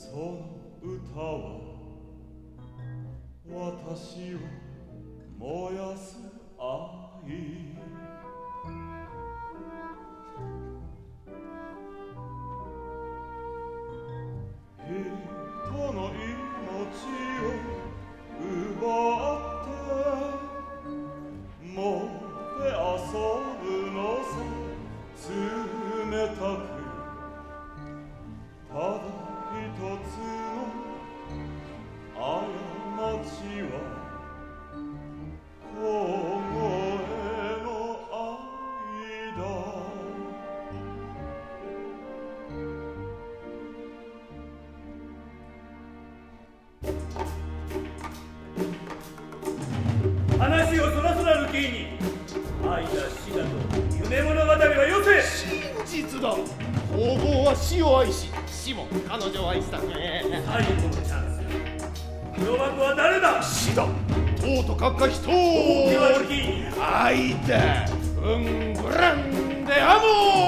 その歌は私を燃やす愛。人の命を奪ってもて遊ぶのさ。冷たくらそらるきに愛や死など夢物語はよせ。真実だ。工房は死を愛し死も彼女を愛したね。最後のチャンス。黒幕は誰だ？死だ。とうとかっか人愛だうんグランデアモーレ